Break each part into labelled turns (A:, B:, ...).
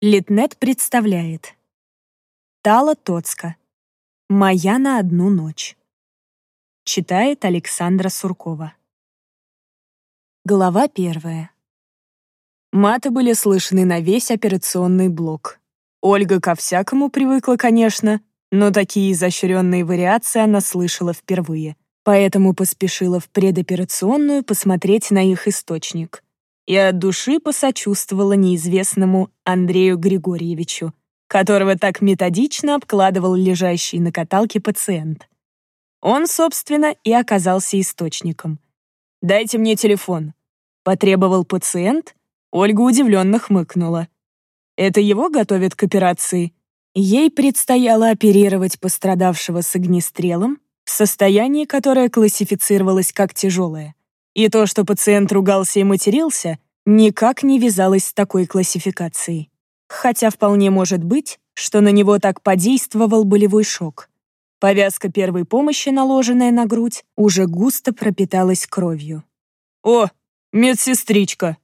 A: Литнет представляет. Тала Тоцка. «Моя на одну ночь». Читает Александра Суркова. Глава первая. Маты были слышны на весь операционный блок. Ольга ко всякому привыкла, конечно, но такие изощренные вариации она слышала впервые, поэтому поспешила в предоперационную посмотреть на их источник — и от души посочувствовала неизвестному Андрею Григорьевичу, которого так методично обкладывал лежащий на каталке пациент. Он, собственно, и оказался источником. «Дайте мне телефон», — потребовал пациент. Ольга удивленно хмыкнула. «Это его готовят к операции?» Ей предстояло оперировать пострадавшего с огнестрелом в состоянии, которое классифицировалось как тяжелое. И то, что пациент ругался и матерился, никак не вязалось с такой классификацией. Хотя вполне может быть, что на него так подействовал болевой шок. Повязка первой помощи, наложенная на грудь, уже густо пропиталась кровью. «О, медсестричка!»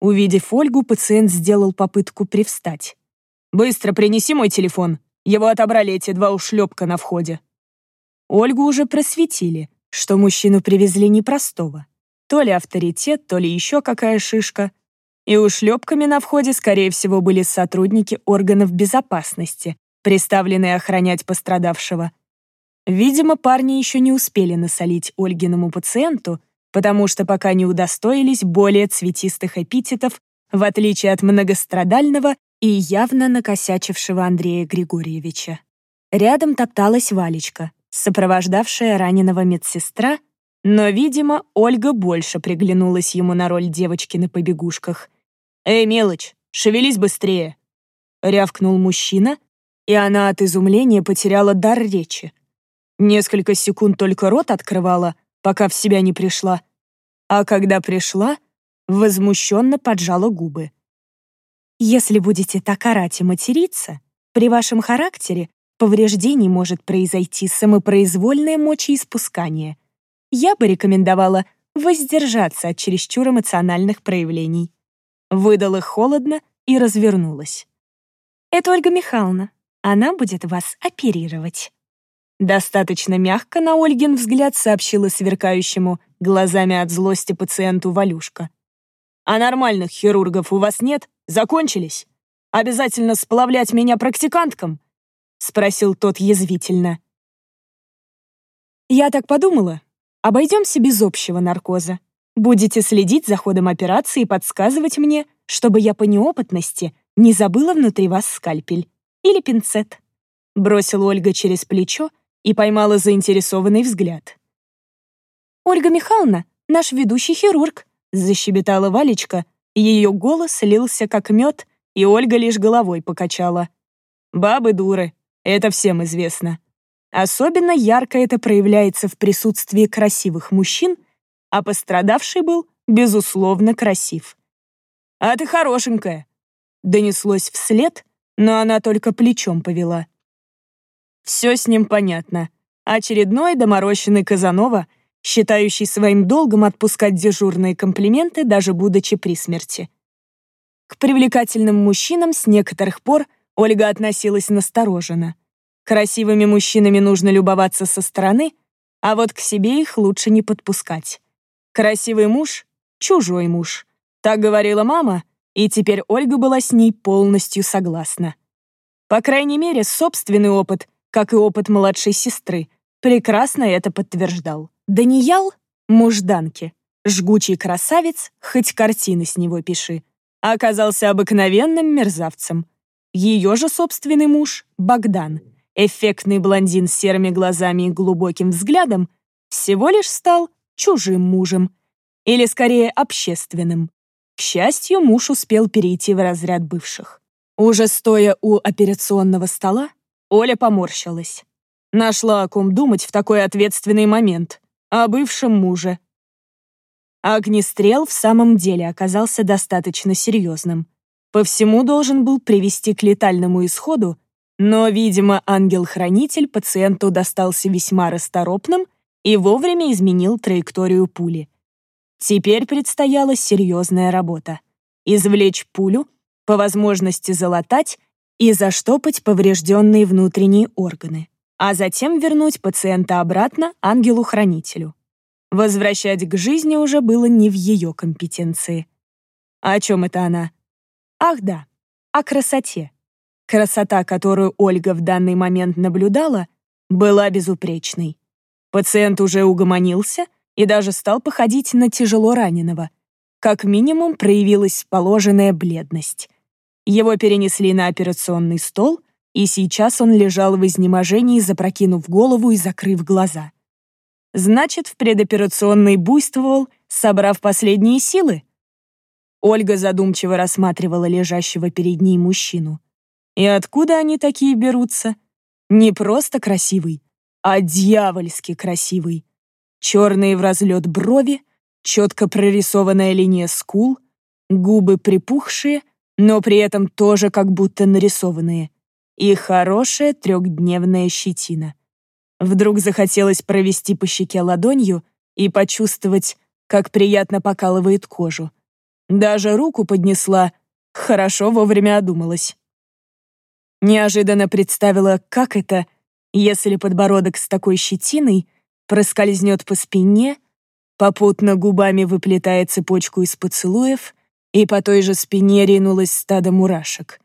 A: Увидев Ольгу, пациент сделал попытку привстать. «Быстро принеси мой телефон. Его отобрали эти два ушлепка на входе». Ольгу уже просветили, что мужчину привезли непростого. То ли авторитет, то ли еще какая шишка. И ушлепками на входе, скорее всего, были сотрудники органов безопасности, приставленные охранять пострадавшего. Видимо, парни еще не успели насолить Ольгиному пациенту, потому что пока не удостоились более цветистых эпитетов, в отличие от многострадального и явно накосячившего Андрея Григорьевича. Рядом топталась Валечка, сопровождавшая раненого медсестра — но, видимо, Ольга больше приглянулась ему на роль девочки на побегушках. «Эй, мелочь, шевелись быстрее!» Рявкнул мужчина, и она от изумления потеряла дар речи. Несколько секунд только рот открывала, пока в себя не пришла. А когда пришла, возмущенно поджала губы. «Если будете так орать и материться, при вашем характере повреждений может произойти самопроизвольное мочеиспускание я бы рекомендовала воздержаться от чересчур эмоциональных проявлений. Выдала холодно и развернулась. «Это Ольга Михайловна. Она будет вас оперировать». Достаточно мягко на Ольгин взгляд сообщила сверкающему глазами от злости пациенту Валюшка. «А нормальных хирургов у вас нет? Закончились? Обязательно сплавлять меня практиканткам?» — спросил тот язвительно. «Я так подумала, Обойдемся без общего наркоза. Будете следить за ходом операции и подсказывать мне, чтобы я по неопытности не забыла внутри вас скальпель или пинцет. Бросила Ольга через плечо и поймала заинтересованный взгляд. «Ольга Михайловна, наш ведущий хирург», — защебетала Валечка. Ее голос лился как мед, и Ольга лишь головой покачала. «Бабы дуры, это всем известно. Особенно ярко это проявляется в присутствии красивых мужчин, а пострадавший был, безусловно, красив. «А ты хорошенькая!» Донеслось вслед, но она только плечом повела. Все с ним понятно. Очередной доморощенный Казанова, считающий своим долгом отпускать дежурные комплименты, даже будучи при смерти. К привлекательным мужчинам с некоторых пор Ольга относилась настороженно. Красивыми мужчинами нужно любоваться со стороны, а вот к себе их лучше не подпускать. Красивый муж — чужой муж. Так говорила мама, и теперь Ольга была с ней полностью согласна. По крайней мере, собственный опыт, как и опыт младшей сестры, прекрасно это подтверждал. Даниял — муж Данки, жгучий красавец, хоть картины с него пиши, оказался обыкновенным мерзавцем. Ее же собственный муж — Богдан — эффектный блондин с серыми глазами и глубоким взглядом всего лишь стал чужим мужем, или скорее общественным. К счастью, муж успел перейти в разряд бывших. Уже стоя у операционного стола, Оля поморщилась. Нашла о ком думать в такой ответственный момент. О бывшем муже. Огнестрел в самом деле оказался достаточно серьезным. По всему должен был привести к летальному исходу но, видимо, ангел-хранитель пациенту достался весьма расторопным и вовремя изменил траекторию пули. Теперь предстояла серьезная работа. Извлечь пулю, по возможности залатать и заштопать поврежденные внутренние органы, а затем вернуть пациента обратно ангелу-хранителю. Возвращать к жизни уже было не в ее компетенции. А о чем это она? Ах да, о красоте. Красота, которую Ольга в данный момент наблюдала, была безупречной. Пациент уже угомонился и даже стал походить на тяжело раненого. Как минимум проявилась положенная бледность. Его перенесли на операционный стол, и сейчас он лежал в изнеможении, запрокинув голову и закрыв глаза. Значит, в предоперационной буйствовал, собрав последние силы? Ольга задумчиво рассматривала лежащего перед ней мужчину. И откуда они такие берутся? Не просто красивый, а дьявольски красивый. Черные в разлет брови, четко прорисованная линия скул, губы припухшие, но при этом тоже как будто нарисованные, и хорошая трехдневная щетина. Вдруг захотелось провести по щеке ладонью и почувствовать, как приятно покалывает кожу. Даже руку поднесла, хорошо вовремя одумалась. Неожиданно представила, как это, если подбородок с такой щетиной проскользнет по спине, попутно губами выплетая цепочку из поцелуев, и по той же спине ринулось стадо мурашек.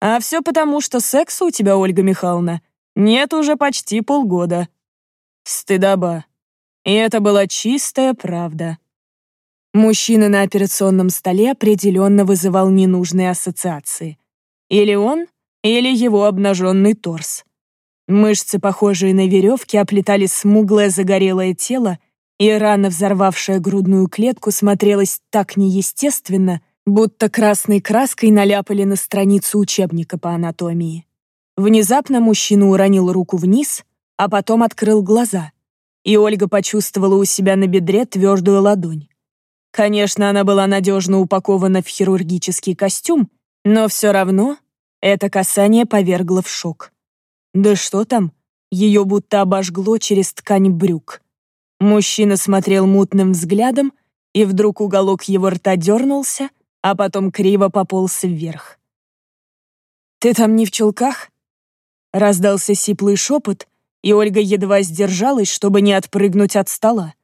A: А все потому, что секса у тебя, Ольга Михайловна, нет уже почти полгода. Стыдоба. И это была чистая правда. Мужчина на операционном столе определенно вызывал ненужные ассоциации. Или он, или его обнаженный торс. Мышцы, похожие на веревки, оплетали смуглое загорелое тело, и рано взорвавшая грудную клетку смотрелась так неестественно, будто красной краской наляпали на страницу учебника по анатомии. Внезапно мужчина уронил руку вниз, а потом открыл глаза, и Ольга почувствовала у себя на бедре твердую ладонь. Конечно, она была надежно упакована в хирургический костюм, но все равно это касание повергло в шок. Да что там, ее будто обожгло через ткань брюк. Мужчина смотрел мутным взглядом, и вдруг уголок его рта дернулся, а потом криво пополз вверх. «Ты там не в чулках?» Раздался сиплый шепот, и Ольга едва сдержалась, чтобы не отпрыгнуть от стола.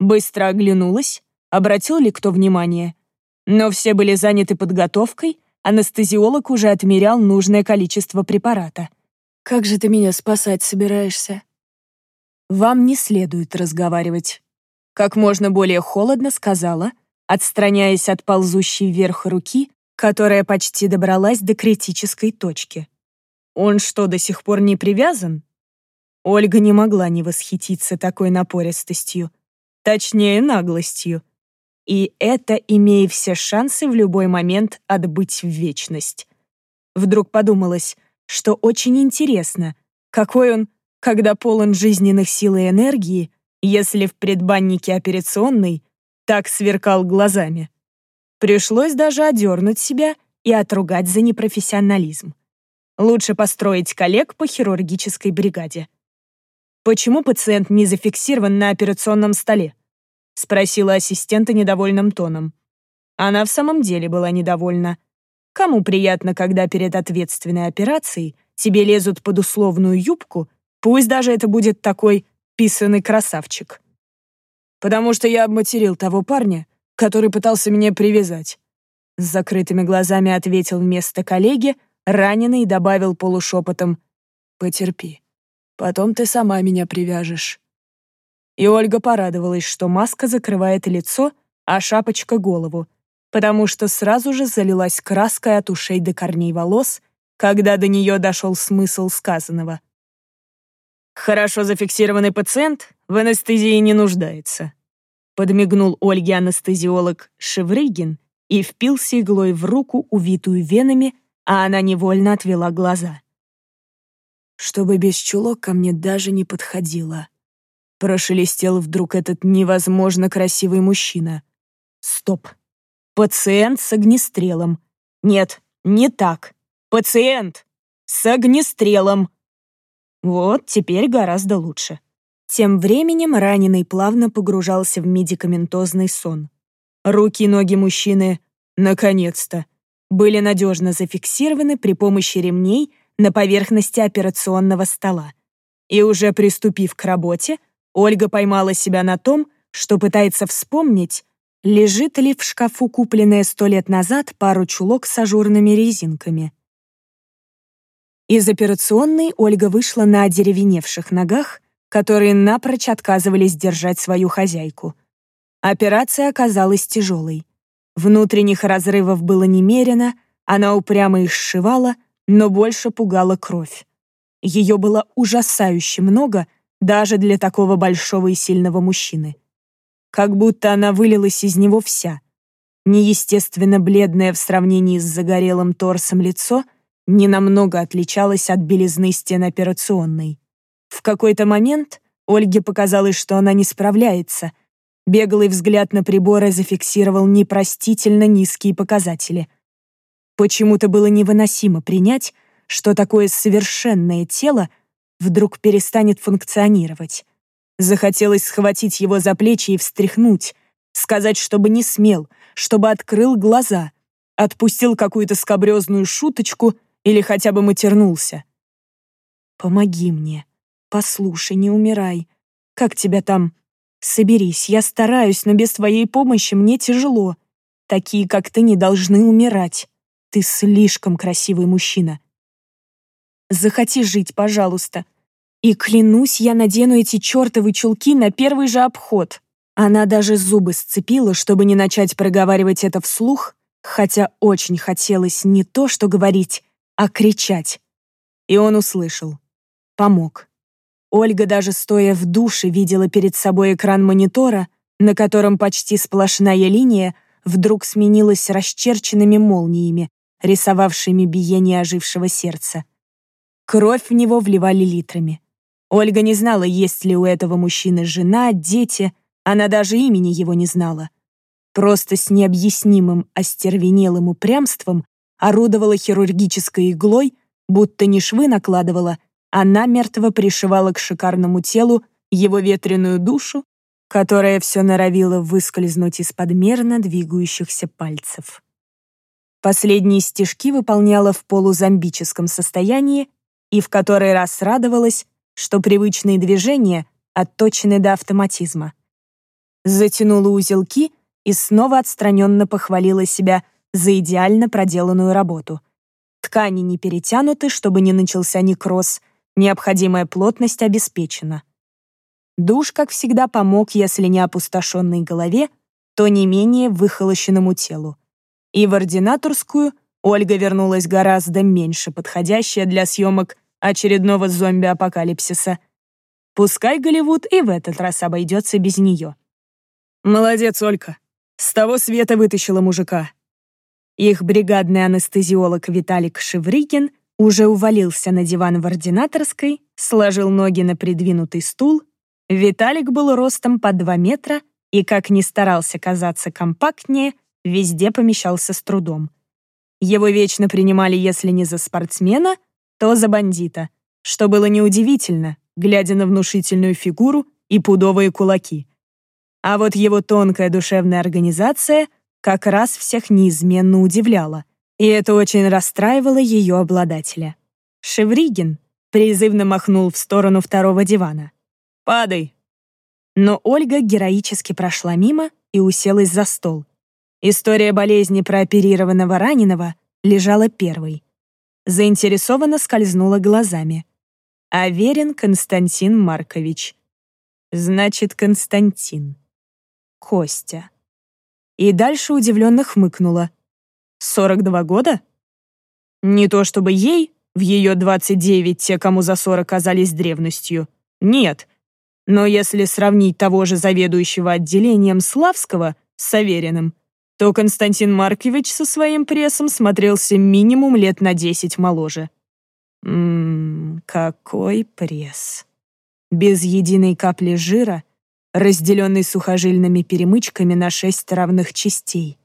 A: Быстро оглянулась, обратил ли кто внимание. Но все были заняты подготовкой, анестезиолог уже отмерял нужное количество препарата. «Как же ты меня спасать собираешься?» «Вам не следует разговаривать», — как можно более холодно сказала, отстраняясь от ползущей вверх руки, которая почти добралась до критической точки. «Он что, до сих пор не привязан?» Ольга не могла не восхититься такой напористостью, точнее, наглостью и это имея все шансы в любой момент отбыть в вечность. Вдруг подумалось, что очень интересно, какой он, когда полон жизненных сил и энергии, если в предбаннике операционной так сверкал глазами. Пришлось даже одернуть себя и отругать за непрофессионализм. Лучше построить коллег по хирургической бригаде. Почему пациент не зафиксирован на операционном столе? — спросила ассистента недовольным тоном. Она в самом деле была недовольна. Кому приятно, когда перед ответственной операцией тебе лезут под условную юбку, пусть даже это будет такой писанный красавчик. Потому что я обматерил того парня, который пытался меня привязать. С закрытыми глазами ответил вместо коллеги, раненый и добавил полушепотом «Потерпи, потом ты сама меня привяжешь». И Ольга порадовалась, что маска закрывает лицо, а шапочка — голову, потому что сразу же залилась краской от ушей до корней волос, когда до нее дошел смысл сказанного. «Хорошо зафиксированный пациент в анестезии не нуждается», подмигнул Ольге анестезиолог Шеврыгин и впился иглой в руку, увитую венами, а она невольно отвела глаза. «Чтобы без чулок ко мне даже не подходила», Прошелестел вдруг этот невозможно красивый мужчина. Стоп. Пациент с огнестрелом. Нет, не так. Пациент с огнестрелом. Вот, теперь гораздо лучше. Тем временем раненый плавно погружался в медикаментозный сон. Руки и ноги мужчины, наконец-то, были надежно зафиксированы при помощи ремней на поверхности операционного стола. И уже приступив к работе, Ольга поймала себя на том, что пытается вспомнить, лежит ли в шкафу купленная сто лет назад пару чулок с ажурными резинками. Из операционной Ольга вышла на одеревеневших ногах, которые напрочь отказывались держать свою хозяйку. Операция оказалась тяжелой. Внутренних разрывов было немерено, она упрямо их сшивала, но больше пугала кровь. Ее было ужасающе много даже для такого большого и сильного мужчины. Как будто она вылилась из него вся. Неестественно бледное в сравнении с загорелым торсом лицо ненамного отличалось от белизны стен операционной. В какой-то момент Ольге показалось, что она не справляется. Беглый взгляд на приборы зафиксировал непростительно низкие показатели. Почему-то было невыносимо принять, что такое совершенное тело вдруг перестанет функционировать. Захотелось схватить его за плечи и встряхнуть, сказать, чтобы не смел, чтобы открыл глаза, отпустил какую-то скобрезную шуточку или хотя бы матернулся. «Помоги мне», Послушай, не умирай. Как тебя там? Соберись, я стараюсь, но без твоей помощи мне тяжело. Такие, как ты, не должны умирать. Ты слишком красивый мужчина. Захоти жить, пожалуйста. И клянусь, я надену эти чертовы чулки на первый же обход. Она даже зубы сцепила, чтобы не начать проговаривать это вслух, хотя очень хотелось не то, что говорить, а кричать. И он услышал. Помог. Ольга даже стоя в душе видела перед собой экран монитора, на котором почти сплошная линия вдруг сменилась расчерченными молниями, рисовавшими биение ожившего сердца. Кровь в него вливали литрами. Ольга не знала, есть ли у этого мужчины жена, дети, она даже имени его не знала. Просто с необъяснимым остервенелым упрямством орудовала хирургической иглой, будто не швы накладывала, она мертво пришивала к шикарному телу его ветреную душу, которая все норовила выскользнуть из-под мерно двигающихся пальцев. Последние стежки выполняла в полузомбическом состоянии и в который раз радовалась, что привычные движения отточены до автоматизма. Затянула узелки и снова отстраненно похвалила себя за идеально проделанную работу. Ткани не перетянуты, чтобы не начался некроз — Необходимая плотность обеспечена. Душ, как всегда, помог, если не опустошенной голове, то не менее выхолощенному телу. И в ординаторскую Ольга вернулась гораздо меньше подходящая для съемок очередного зомби-апокалипсиса. Пускай Голливуд и в этот раз обойдется без нее. «Молодец, Олька. С того света вытащила мужика». Их бригадный анестезиолог Виталик Шеврикин — уже увалился на диван в ординаторской, сложил ноги на придвинутый стул. Виталик был ростом по 2 метра и, как ни старался казаться компактнее, везде помещался с трудом. Его вечно принимали, если не за спортсмена, то за бандита, что было неудивительно, глядя на внушительную фигуру и пудовые кулаки. А вот его тонкая душевная организация как раз всех неизменно удивляла — и это очень расстраивало ее обладателя. Шевригин призывно махнул в сторону второго дивана. «Падай!» Но Ольга героически прошла мимо и уселась за стол. История болезни прооперированного раненого лежала первой. Заинтересованно скользнула глазами. Аверин Константин Маркович. Значит, Константин. Костя. И дальше удивленно хмыкнула. 42 года? Не то чтобы ей, в ее 29 те, кому за 40 казались древностью. Нет. Но если сравнить того же заведующего отделением Славского с Савериным, то Константин Маркович со своим прессом смотрелся минимум лет на 10 моложе. Ммм, какой пресс. Без единой капли жира, разделенный сухожильными перемычками на шесть равных частей.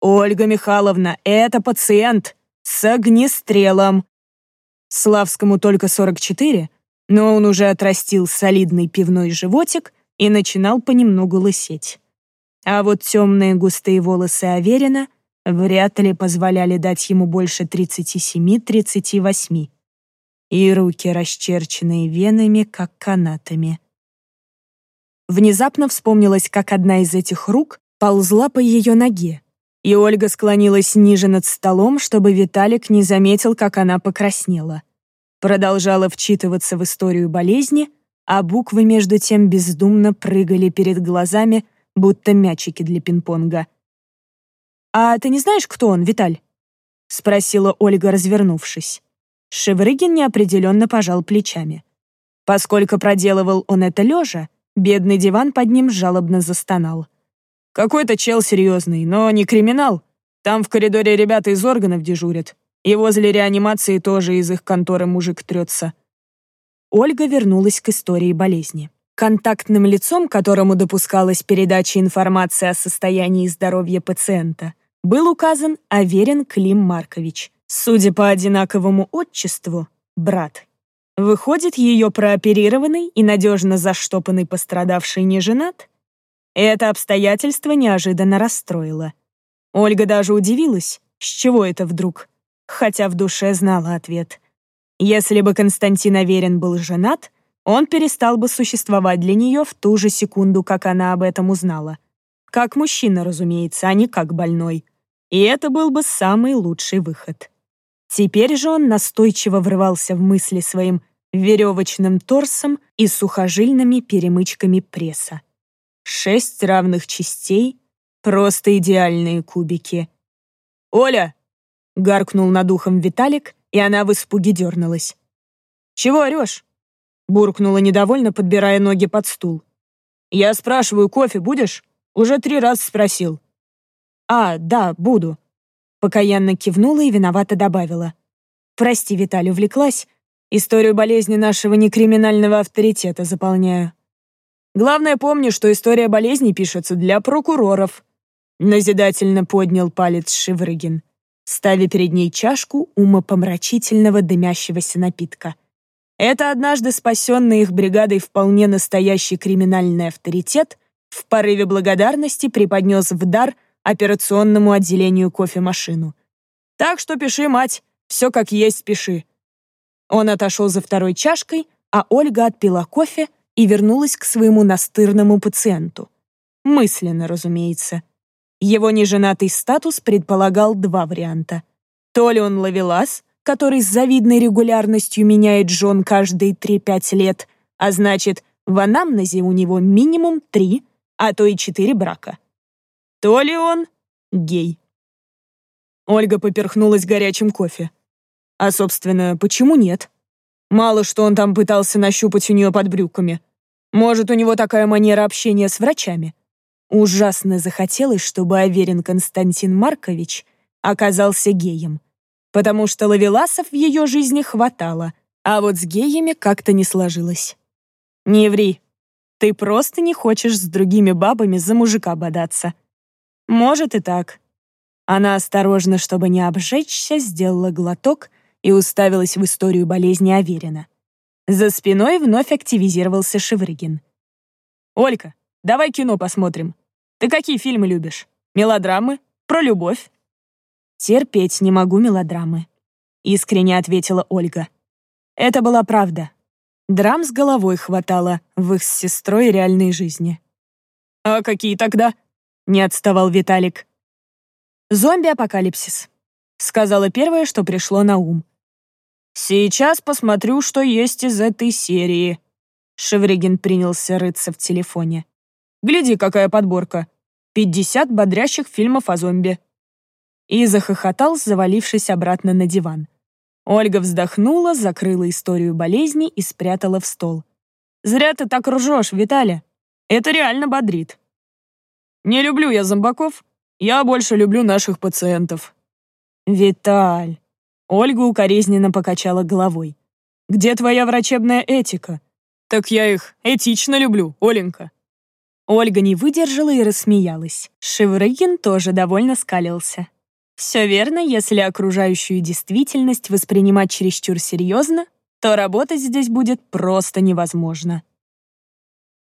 A: «Ольга Михайловна, это пациент с огнестрелом». Славскому только 44, но он уже отрастил солидный пивной животик и начинал понемногу лысеть. А вот темные густые волосы Аверина вряд ли позволяли дать ему больше 37-38. И руки, расчерченные венами, как канатами. Внезапно вспомнилось, как одна из этих рук ползла по ее ноге, и Ольга склонилась ниже над столом, чтобы Виталик не заметил, как она покраснела. Продолжала вчитываться в историю болезни, а буквы между тем бездумно прыгали перед глазами, будто мячики для пинг-понга. «А ты не знаешь, кто он, Виталь?» — спросила Ольга, развернувшись. Шеврыгин неопределенно пожал плечами. Поскольку проделывал он это лежа, бедный диван под ним жалобно застонал. «Какой-то чел серьезный, но не криминал. Там в коридоре ребята из органов дежурят. И возле реанимации тоже из их конторы мужик трется». Ольга вернулась к истории болезни. Контактным лицом, которому допускалась передача информации о состоянии здоровья пациента, был указан Аверин Клим Маркович. Судя по одинаковому отчеству, брат. Выходит, ее прооперированный и надежно заштопанный пострадавший не женат? Это обстоятельство неожиданно расстроило. Ольга даже удивилась, с чего это вдруг, хотя в душе знала ответ. Если бы Константин Аверин был женат, он перестал бы существовать для нее в ту же секунду, как она об этом узнала. Как мужчина, разумеется, а не как больной. И это был бы самый лучший выход. Теперь же он настойчиво врывался в мысли своим веревочным торсом и сухожильными перемычками пресса. Шесть равных частей, просто идеальные кубики. «Оля!» — гаркнул над ухом Виталик, и она в испуге дернулась. «Чего орешь?» — буркнула недовольно, подбирая ноги под стул. «Я спрашиваю, кофе будешь? Уже три раза спросил». «А, да, буду», — покаянно кивнула и виновато добавила. «Прости, Виталий, увлеклась. Историю болезни нашего некриминального авторитета заполняю». «Главное, помни, что история болезни пишется для прокуроров», — назидательно поднял палец Шеврыгин, ставя перед ней чашку умопомрачительного дымящегося напитка. Это однажды спасенный их бригадой вполне настоящий криминальный авторитет в порыве благодарности преподнес в дар операционному отделению кофемашину. «Так что пиши, мать, все как есть пиши». Он отошел за второй чашкой, а Ольга отпила кофе и вернулась к своему настырному пациенту. Мысленно, разумеется. Его неженатый статус предполагал два варианта. То ли он ловелас, который с завидной регулярностью меняет жен каждые 3-5 лет, а значит, в анамнезе у него минимум 3, а то и 4 брака. То ли он гей. Ольга поперхнулась горячим кофе. А, собственно, почему нет? Мало что он там пытался нащупать у нее под брюками. Может, у него такая манера общения с врачами? Ужасно захотелось, чтобы Аверин Константин Маркович оказался геем. Потому что лавеласов в ее жизни хватало, а вот с геями как-то не сложилось. Не ври. Ты просто не хочешь с другими бабами за мужика бодаться. Может и так. Она осторожно, чтобы не обжечься, сделала глоток и уставилась в историю болезни Аверина. За спиной вновь активизировался Шеврыгин. «Олька, давай кино посмотрим. Ты какие фильмы любишь? Мелодрамы? Про любовь?» «Терпеть не могу мелодрамы», — искренне ответила Ольга. Это была правда. Драм с головой хватало в их с сестрой реальной жизни. «А какие тогда?» — не отставал Виталик. «Зомби-апокалипсис», — сказала первое, что пришло на ум. «Сейчас посмотрю, что есть из этой серии». Шевригин принялся рыться в телефоне. «Гляди, какая подборка. 50 бодрящих фильмов о зомби». И захохотал, завалившись обратно на диван. Ольга вздохнула, закрыла историю болезни и спрятала в стол. «Зря ты так ржешь, Виталя. Это реально бодрит». «Не люблю я зомбаков. Я больше люблю наших пациентов». «Виталь». Ольга укоризненно покачала головой. «Где твоя врачебная этика?» «Так я их этично люблю, Оленька». Ольга не выдержала и рассмеялась. Шеврыгин тоже довольно скалился. Все верно, если окружающую действительность воспринимать чересчур серьезно, то работать здесь будет просто невозможно.